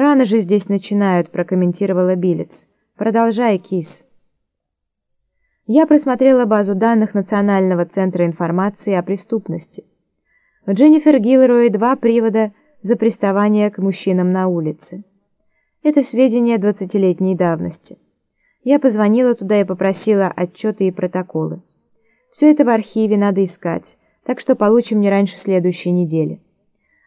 «Рано же здесь начинают», — прокомментировала Билец. «Продолжай, кис». Я просмотрела базу данных Национального центра информации о преступности. У Дженнифер Гиллерой два привода за приставание к мужчинам на улице. Это сведения двадцатилетней давности. Я позвонила туда и попросила отчеты и протоколы. Все это в архиве надо искать, так что получим не раньше следующей недели.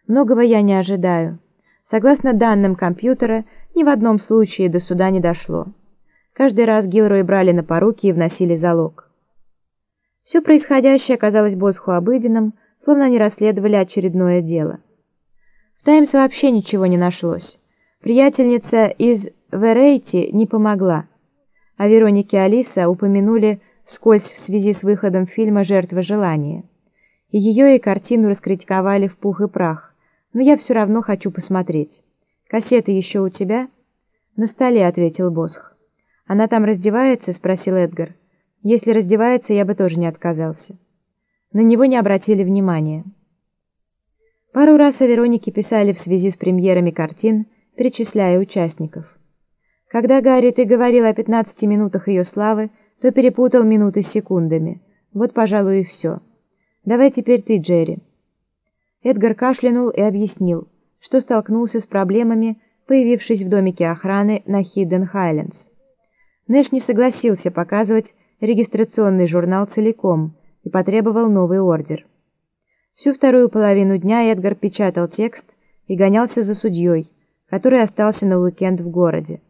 Многого я не ожидаю. Согласно данным компьютера, ни в одном случае до суда не дошло. Каждый раз Гилрой брали на поруки и вносили залог. Все происходящее оказалось Босху обыденным, словно они расследовали очередное дело. В «Таймс» вообще ничего не нашлось. Приятельница из Верейти не помогла. О Веронике Алиса упомянули вскользь в связи с выходом фильма «Жертва желания». И ее и картину раскритиковали в пух и прах но я все равно хочу посмотреть. Кассеты еще у тебя?» «На столе», — ответил Босх. «Она там раздевается?» — спросил Эдгар. «Если раздевается, я бы тоже не отказался». На него не обратили внимания. Пару раз о Веронике писали в связи с премьерами картин, перечисляя участников. Когда, Гарри, ты говорил о 15 минутах ее славы, то перепутал минуты с секундами. Вот, пожалуй, и все. Давай теперь ты, Джерри. Эдгар кашлянул и объяснил, что столкнулся с проблемами, появившись в домике охраны на Хидден Хайлендс. Нэш не согласился показывать регистрационный журнал целиком и потребовал новый ордер. Всю вторую половину дня Эдгар печатал текст и гонялся за судьей, который остался на уикенд в городе.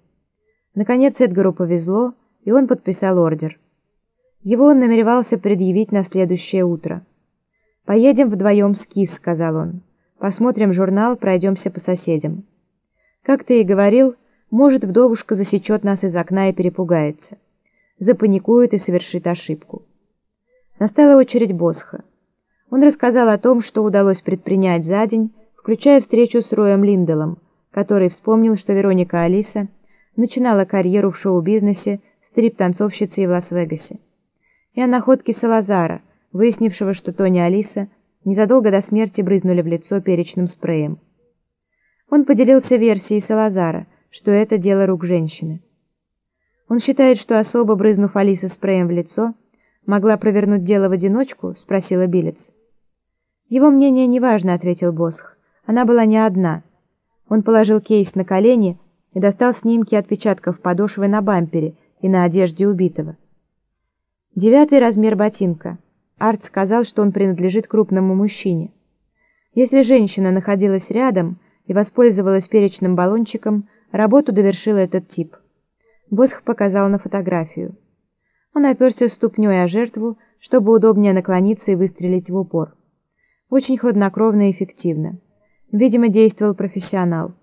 Наконец Эдгару повезло, и он подписал ордер. Его он намеревался предъявить на следующее утро. «Поедем вдвоем с Кис», — сказал он. «Посмотрим журнал, пройдемся по соседям». «Как ты и говорил, может, вдовушка засечет нас из окна и перепугается. Запаникует и совершит ошибку». Настала очередь Босха. Он рассказал о том, что удалось предпринять за день, включая встречу с Роем Линделом, который вспомнил, что Вероника Алиса начинала карьеру в шоу-бизнесе стрип-танцовщицей в Лас-Вегасе, и о находке Салазара — выяснившего, что Тони и Алиса незадолго до смерти брызнули в лицо перечным спреем. Он поделился версией Салазара, что это дело рук женщины. Он считает, что особо, брызнув Алисе спреем в лицо, могла провернуть дело в одиночку, спросила Билец. Его мнение неважно, ответил Босх. Она была не одна. Он положил кейс на колени и достал снимки отпечатков подошвы на бампере и на одежде убитого. Девятый размер ботинка. Арт сказал, что он принадлежит крупному мужчине. Если женщина находилась рядом и воспользовалась перечным баллончиком, работу довершил этот тип. Босх показал на фотографию. Он оперся ступней о жертву, чтобы удобнее наклониться и выстрелить в упор. Очень хладнокровно и эффективно. Видимо, действовал профессионал.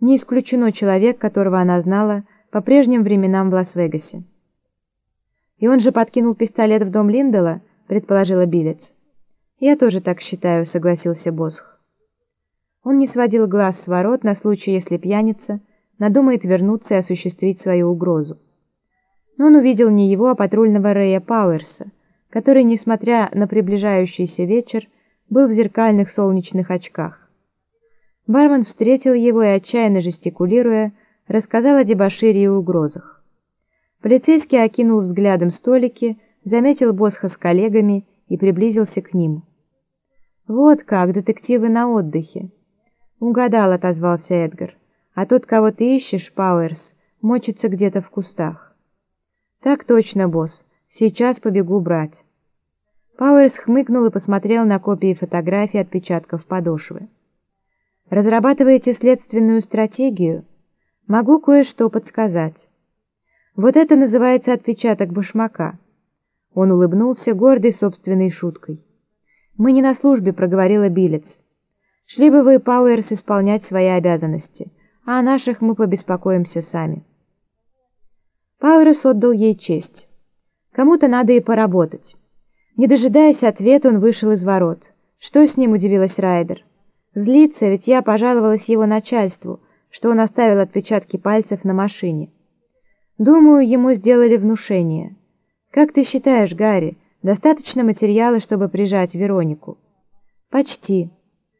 Не исключено человек, которого она знала по прежним временам в Лас-Вегасе. И он же подкинул пистолет в дом Линдела, предположила Билец. «Я тоже так считаю», — согласился Босх. Он не сводил глаз с ворот на случай, если пьяница надумает вернуться и осуществить свою угрозу. Но он увидел не его, а патрульного Рэя Пауэрса, который, несмотря на приближающийся вечер, был в зеркальных солнечных очках. Бармен встретил его и, отчаянно жестикулируя, рассказал о дебошире и угрозах. Полицейский окинул взглядом столики, заметил Босха с коллегами и приблизился к ним. «Вот как, детективы на отдыхе!» «Угадал», — отозвался Эдгар. «А тот, кого ты ищешь, Пауэрс, мочится где-то в кустах». «Так точно, босс. Сейчас побегу брать». Пауэрс хмыкнул и посмотрел на копии фотографий отпечатков подошвы. «Разрабатываете следственную стратегию? Могу кое-что подсказать. Вот это называется отпечаток башмака». Он улыбнулся, гордой собственной шуткой. «Мы не на службе», — проговорила Билец. «Шли бы вы, Пауэрс, исполнять свои обязанности, а о наших мы побеспокоимся сами». Пауэрс отдал ей честь. Кому-то надо и поработать. Не дожидаясь ответа, он вышел из ворот. Что с ним, удивилась Райдер. Злится, ведь я пожаловалась его начальству, что он оставил отпечатки пальцев на машине. Думаю, ему сделали внушение. «Как ты считаешь, Гарри, достаточно материала, чтобы прижать Веронику?» «Почти.